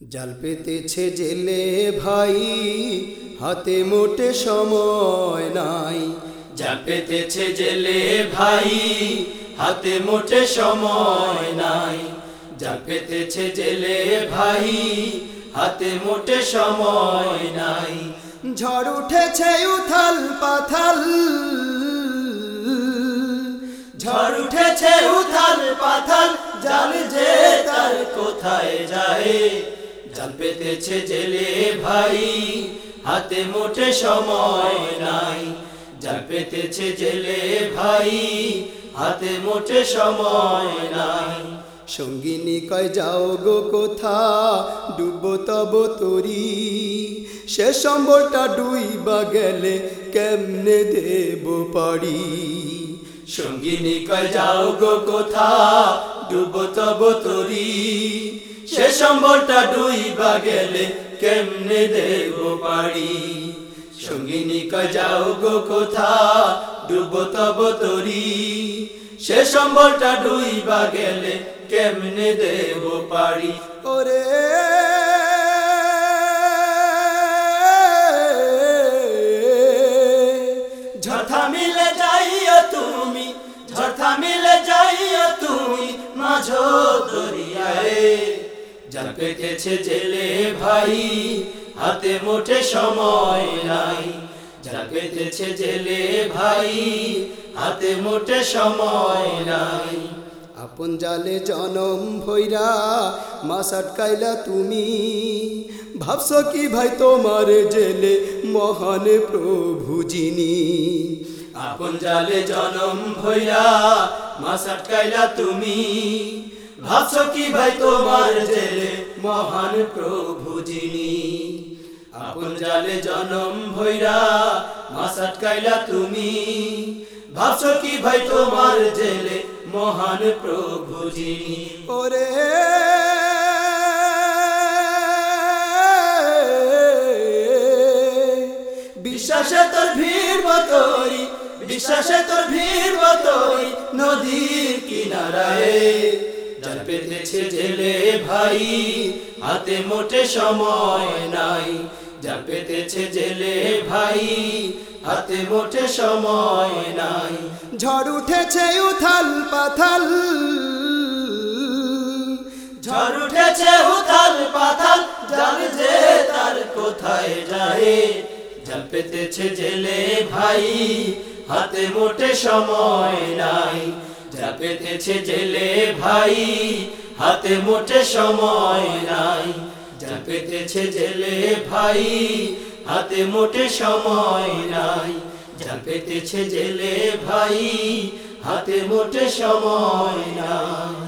জাল পেতেছে জেলে ভাই, হাতে মোটে সময় নাই। জাল পেতেছে জেলে ভাই, হাতে মোটে সময় নাই। জাল পেতেছে জেলে ভাই, হাতে মোটে সময় নাই। ঝড় উঠেছে উথাল পাথাল। ঝড় উঠেছে উথাল পাথাল, জাল যে তার কোথায় যায়? জাল পেতেছে জেলে ভাই হাতে মোটে সময় নাই। জাল পেতেছে জেলে ভাই হাতে মোটে সময় নাই। সঙ্গিনী কয় যাও গো কোথা? ডুবো তব তরি। সে সম্বরটা ডুইবা গেলে কেমনে দেব পারি? সঙ্গিনী কয় যাও গো কোথা? ডুবো তব তরি। সে সম্বলটা ডুইবা গেলে কেমনে দেব পারি সঙ্গিনী যাও গো কোথা? ডুব তব তরি। সে সম্বলটা ডুইবা গেলে কেমনে দেব পারি ওরে জাল পেতেছে জেলে ভাই হাতে মোটে সময় নাই। জাল পেতেছে জেলে ভাই হাতে মোটে সময় নাই। আপন জালে জনম ভৈরা মাস আটকাইলা তুমি। ভাবছ কি ভাই তোমার জেলে মহান প্রভু যিনি। আপন জালে জনম ভইয়া মাস আটকাইলা তুমি। ভাবছ কি ভাই তোমার জেলে মহান প্রভু যিনি? আপন জালে জনম ভইরা মাস আটকাইলা তুমি। ভাবছ কি ভাই তোমার জেলে মহান প্রভু যিনি? ওরে বিশ্বাসে তোর ভিড় বতরি বিশ্বাসে তোর ভিড় বতরি নদীর কিনারায়। জাল পেতেছে জেলে ভাই হাতে মোটে সময় নাই। জাল পেতেছে জেলে ভাই হাতে মোটে সময় নাই। ঝড় উঠেছে উথাল পাথাল। ঝড় উঠেছে উথাল পাথাল জাল যে তার কোথায় যায়। জাল পেতেছে জেলে ভাই হাতে মোটে সময় নাই। পেতেছে জেলে ভাই, হাতে মোটে সময় নাই। যা পেতেছে জেলে ভাই, হাতে মোটে সময় নাই। যা পেতেছে জেলে ভাই, হাতে মোটে সময় নাই।